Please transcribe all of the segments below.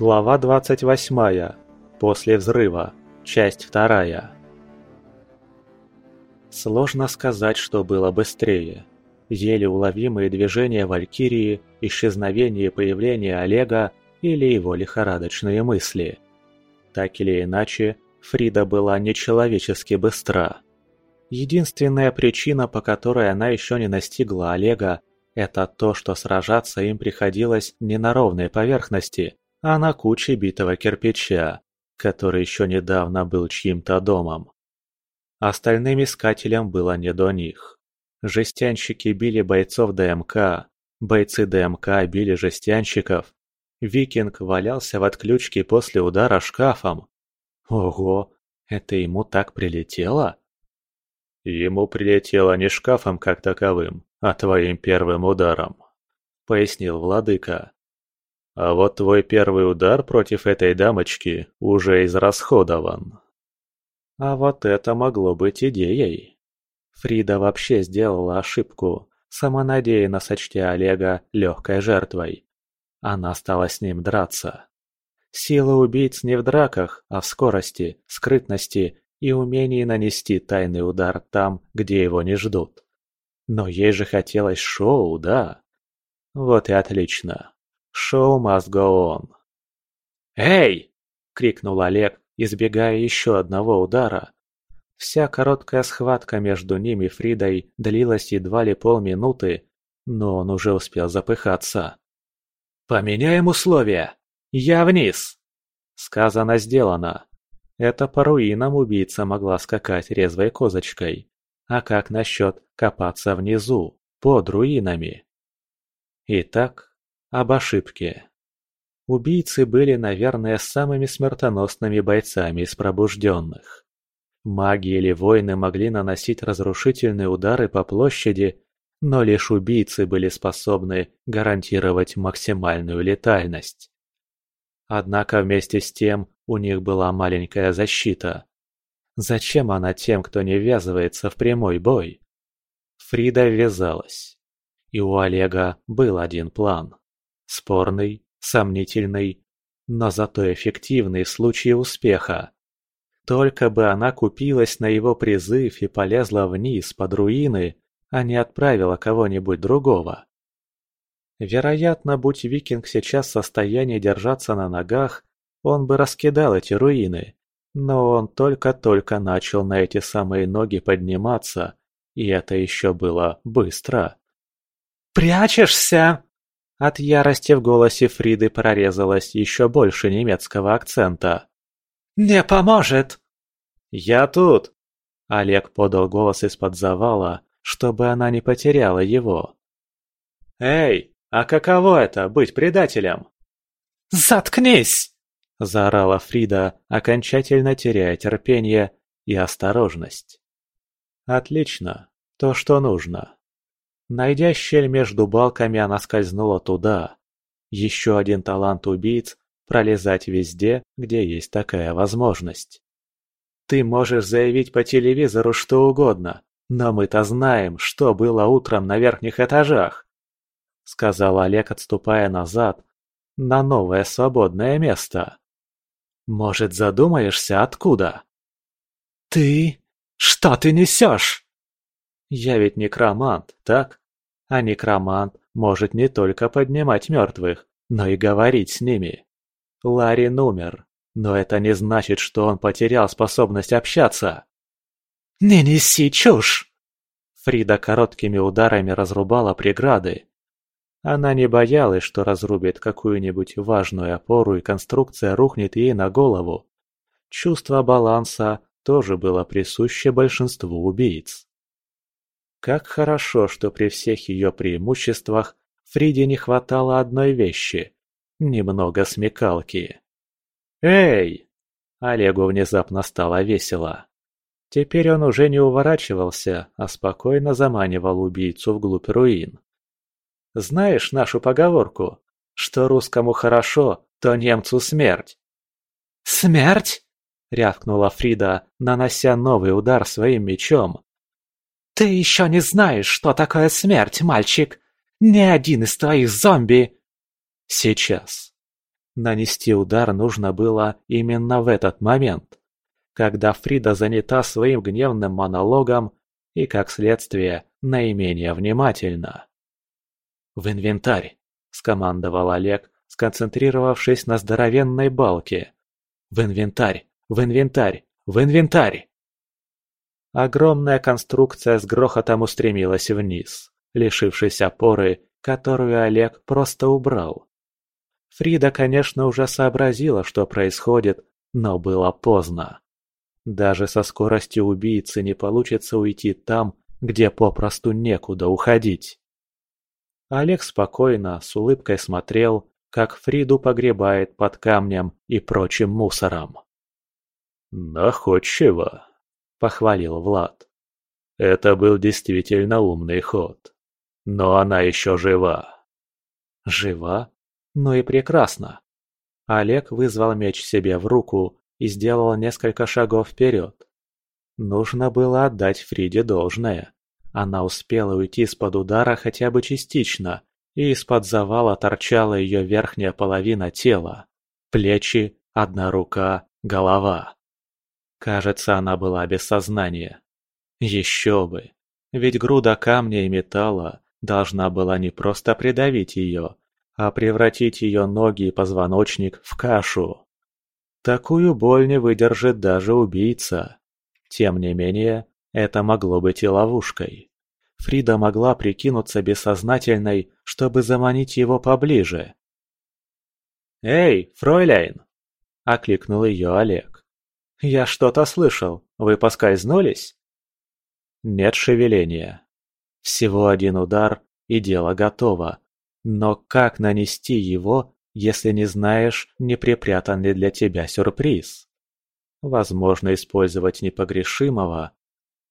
Глава 28. После взрыва. Часть 2. Сложно сказать, что было быстрее. Еле уловимые движения Валькирии, исчезновение и появление Олега или его лихорадочные мысли. Так или иначе, Фрида была нечеловечески быстра. Единственная причина, по которой она еще не настигла Олега, это то, что сражаться им приходилось не на ровной поверхности, а на куче битого кирпича, который еще недавно был чьим-то домом. Остальным искателям было не до них. Жестянщики били бойцов ДМК, бойцы ДМК били жестянщиков. Викинг валялся в отключке после удара шкафом. Ого, это ему так прилетело? Ему прилетело не шкафом как таковым, а твоим первым ударом, пояснил владыка. А вот твой первый удар против этой дамочки уже израсходован. А вот это могло быть идеей. Фрида вообще сделала ошибку, самонадеянно сочтя Олега легкой жертвой. Она стала с ним драться. Сила убийц не в драках, а в скорости, скрытности и умении нанести тайный удар там, где его не ждут. Но ей же хотелось шоу, да? Вот и отлично. Шоу must go on. «Эй!» — крикнул Олег, избегая еще одного удара. Вся короткая схватка между ними и Фридой длилась едва ли полминуты, но он уже успел запыхаться. «Поменяем условия! Я вниз!» Сказано, сделано. Это по руинам убийца могла скакать резвой козочкой. А как насчет копаться внизу, под руинами? Итак, об ошибке. Убийцы были, наверное, самыми смертоносными бойцами из пробужденных. Маги или воины могли наносить разрушительные удары по площади, но лишь убийцы были способны гарантировать максимальную летальность. Однако вместе с тем у них была маленькая защита. Зачем она тем, кто не ввязывается в прямой бой? Фрида ввязалась. И у Олега был один план. Спорный, сомнительный, но зато эффективный в случае успеха. Только бы она купилась на его призыв и полезла вниз под руины, а не отправила кого-нибудь другого. Вероятно, будь викинг сейчас в состоянии держаться на ногах, он бы раскидал эти руины. Но он только-только начал на эти самые ноги подниматься, и это еще было быстро. «Прячешься!» От ярости в голосе Фриды прорезалось еще больше немецкого акцента. «Не поможет!» «Я тут!» Олег подал голос из-под завала, чтобы она не потеряла его. «Эй, а каково это, быть предателем?» «Заткнись!» – заорала Фрида, окончательно теряя терпение и осторожность. «Отлично, то, что нужно». Найдя щель между балками, она скользнула туда. Еще один талант убийц – пролезать везде, где есть такая возможность. Ты можешь заявить по телевизору что угодно, но мы-то знаем, что было утром на верхних этажах. Сказал Олег, отступая назад, на новое свободное место. Может, задумаешься, откуда? Ты? Что ты несешь? Я ведь некромант, так? А некромант может не только поднимать мертвых, но и говорить с ними. Ларин умер, но это не значит, что он потерял способность общаться. «Не неси чушь!» Фрида короткими ударами разрубала преграды. Она не боялась, что разрубит какую-нибудь важную опору и конструкция рухнет ей на голову. Чувство баланса тоже было присуще большинству убийц. Как хорошо, что при всех ее преимуществах Фриде не хватало одной вещи – немного смекалки. «Эй!» Олегу внезапно стало весело. Теперь он уже не уворачивался, а спокойно заманивал убийцу вглубь руин. «Знаешь нашу поговорку, что русскому хорошо, то немцу смерть?» «Смерть?» — рявкнула Фрида, нанося новый удар своим мечом. «Ты еще не знаешь, что такое смерть, мальчик! Ни один из твоих зомби...» Сейчас. Нанести удар нужно было именно в этот момент, когда Фрида занята своим гневным монологом и, как следствие, наименее внимательна. «В инвентарь!» – скомандовал Олег, сконцентрировавшись на здоровенной балке. «В инвентарь! В инвентарь! В инвентарь!» Огромная конструкция с грохотом устремилась вниз, лишившись опоры, которую Олег просто убрал. Фрида, конечно, уже сообразила, что происходит, но было поздно. Даже со скоростью убийцы не получится уйти там, где попросту некуда уходить. Олег спокойно, с улыбкой смотрел, как Фриду погребает под камнем и прочим мусором. «Находчиво», — похвалил Влад. «Это был действительно умный ход. Но она еще жива». «Жива? Ну и прекрасно». Олег вызвал меч себе в руку и сделал несколько шагов вперед. Нужно было отдать Фриде должное. Она успела уйти из-под удара хотя бы частично, и из-под завала торчала ее верхняя половина тела. Плечи, одна рука, голова. Кажется, она была без сознания. Еще бы. Ведь груда камня и металла должна была не просто придавить ее, а превратить ее ноги и позвоночник в кашу. Такую боль не выдержит даже убийца. Тем не менее, это могло быть и ловушкой. Фрида могла прикинуться бессознательной, чтобы заманить его поближе. «Эй, фройляйн!» – окликнул ее Олег. «Я что-то слышал. Вы поскользнулись?» Нет шевеления. Всего один удар, и дело готово. Но как нанести его, если не знаешь, не припрятан ли для тебя сюрприз. Возможно использовать непогрешимого,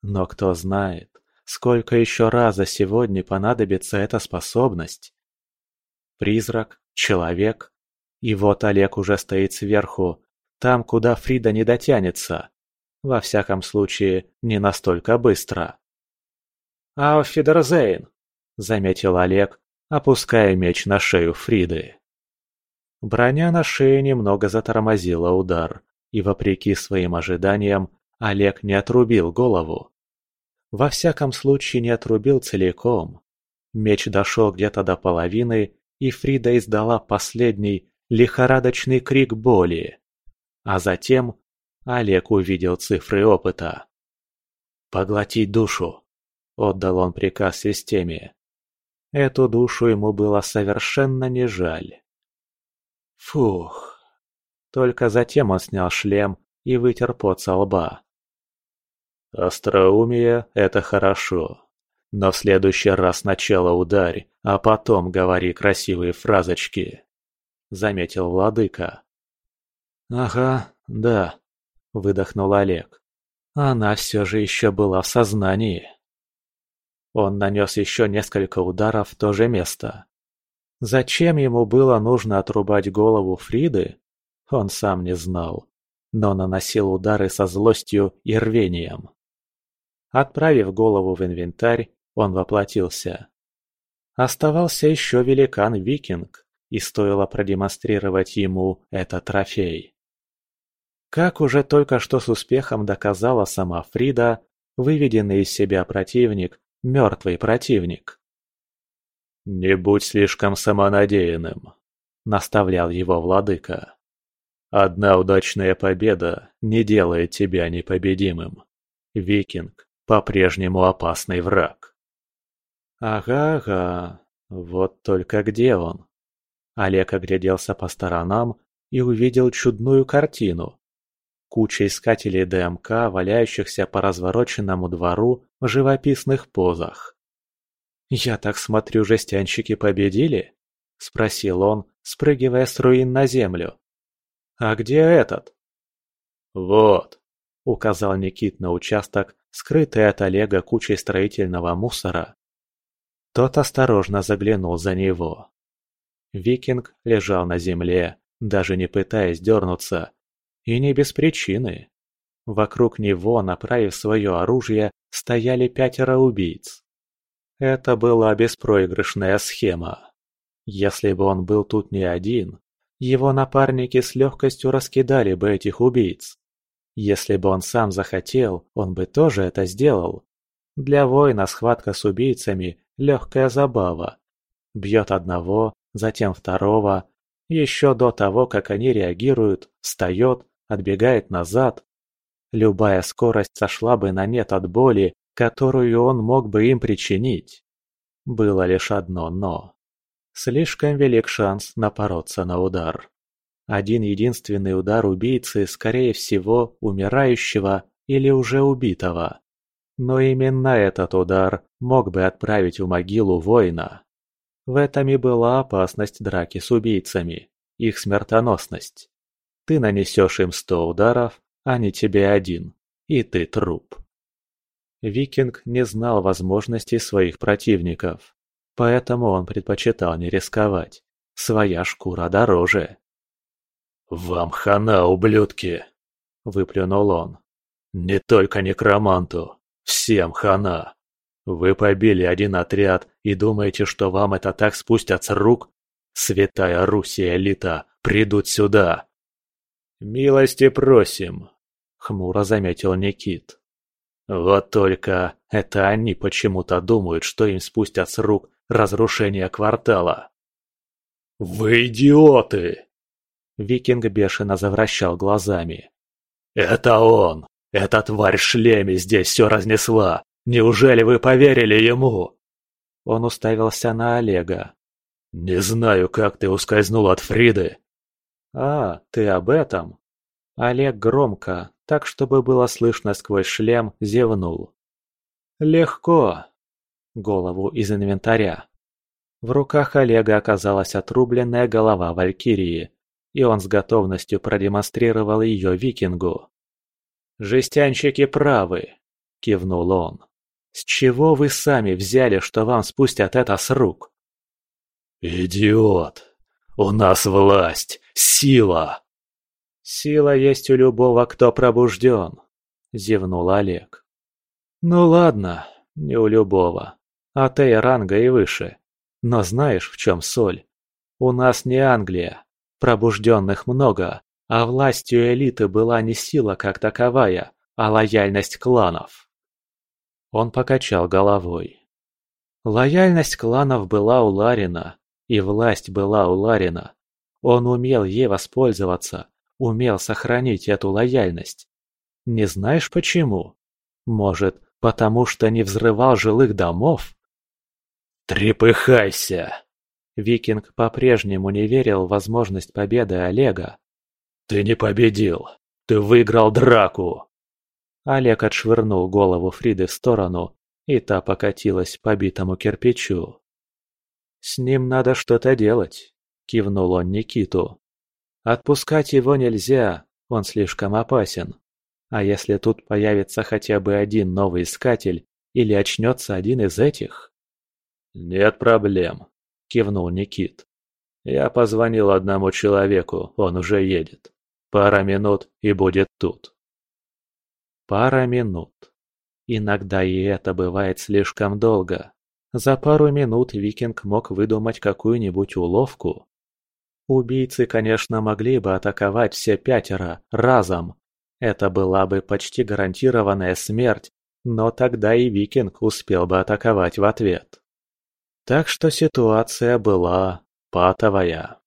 но кто знает, сколько еще раза сегодня понадобится эта способность. Призрак, человек, и вот Олег уже стоит сверху, там, куда Фрида не дотянется. Во всяком случае, не настолько быстро. «Ауфидерзейн!» — заметил Олег, опуская меч на шею Фриды. Броня на шее немного затормозила удар, и вопреки своим ожиданиям Олег не отрубил голову. Во всяком случае не отрубил целиком. Меч дошел где-то до половины, и Фрида издала последний лихорадочный крик боли. А затем Олег увидел цифры опыта. «Поглотить душу», — отдал он приказ системе. Эту душу ему было совершенно не жаль. Фух. Только затем он снял шлем и вытер пот со лба. Остроумие – это хорошо. Но в следующий раз сначала ударь, а потом говори красивые фразочки. Заметил владыка. Ага, да, выдохнул Олег. Она все же еще была в сознании. Он нанес еще несколько ударов в то же место. Зачем ему было нужно отрубать голову Фриды, он сам не знал, но наносил удары со злостью и рвением. Отправив голову в инвентарь, он воплотился. Оставался еще великан-викинг, и стоило продемонстрировать ему этот трофей. Как уже только что с успехом доказала сама Фрида, выведенный из себя противник – мертвый противник. «Не будь слишком самонадеянным», — наставлял его владыка. «Одна удачная победа не делает тебя непобедимым. Викинг — по-прежнему опасный враг». «Ага-ага, вот только где он?» Олег огляделся по сторонам и увидел чудную картину. Куча искателей ДМК, валяющихся по развороченному двору в живописных позах. «Я так смотрю, жестянщики победили?» – спросил он, спрыгивая с руин на землю. «А где этот?» «Вот», – указал Никит на участок, скрытый от Олега кучей строительного мусора. Тот осторожно заглянул за него. Викинг лежал на земле, даже не пытаясь дернуться. И не без причины. Вокруг него, направив свое оружие, стояли пятеро убийц. Это была беспроигрышная схема. Если бы он был тут не один, Его напарники с легкостью раскидали бы этих убийц. Если бы он сам захотел, он бы тоже это сделал. Для воина схватка с убийцами – легкая забава. Бьет одного, затем второго, еще до того, как они реагируют, встает, отбегает назад. Любая скорость сошла бы на нет от боли, которую он мог бы им причинить. Было лишь одно «но». Слишком велик шанс напороться на удар. Один единственный удар убийцы, скорее всего, умирающего или уже убитого. Но именно этот удар мог бы отправить в могилу воина. В этом и была опасность драки с убийцами, их смертоносность. Ты нанесешь им сто ударов, а не тебе один, и ты труп. Викинг не знал возможностей своих противников, поэтому он предпочитал не рисковать. Своя шкура дороже. «Вам хана, ублюдки!» – выплюнул он. «Не только некроманту, всем хана!» Вы побили один отряд и думаете, что вам это так спустят с рук? Святая Русь и элита придут сюда. Милости просим, хмуро заметил Никит. Вот только это они почему-то думают, что им спустят с рук разрушение квартала. «Вы идиоты!» Викинг бешено завращал глазами. «Это он! Эта тварь в шлеме здесь все разнесла! Неужели вы поверили ему?» Он уставился на Олега. «Не знаю, как ты ускользнул от Фриды». «А, ты об этом?» Олег громко, так чтобы было слышно сквозь шлем, зевнул. «Легко!» Голову из инвентаря. В руках Олега оказалась отрубленная голова Валькирии, и он с готовностью продемонстрировал ее викингу. «Жестянщики правы!» – кивнул он. С чего вы сами взяли, что вам спустят это с рук? Идиот! У нас власть, сила! Сила есть у любого, кто пробужден, зевнул Олег. Ну ладно, не у любого, а ты ранга и выше. Но знаешь, в чем соль? У нас не Англия, пробужденных много, а властью элиты была не сила как таковая, а лояльность кланов. Он покачал головой. Лояльность кланов была у Ларина, и власть была у Ларина. Он умел ей воспользоваться, умел сохранить эту лояльность. Не знаешь почему? Может, потому что не взрывал жилых домов? «Трепыхайся!» Викинг по-прежнему не верил в возможность победы Олега. «Ты не победил! Ты выиграл драку!» Олег отшвырнул голову Фриды в сторону, и та покатилась по битому кирпичу. «С ним надо что-то делать», — кивнул он Никиту. «Отпускать его нельзя, он слишком опасен. А если тут появится хотя бы один новый искатель или очнется один из этих?» «Нет проблем», — кивнул Никит. «Я позвонил одному человеку, он уже едет. Пара минут и будет тут». Пара минут. Иногда и это бывает слишком долго. За пару минут викинг мог выдумать какую-нибудь уловку. Убийцы, конечно, могли бы атаковать все пятеро разом. Это была бы почти гарантированная смерть, но тогда и викинг успел бы атаковать в ответ. Так что ситуация была патовая.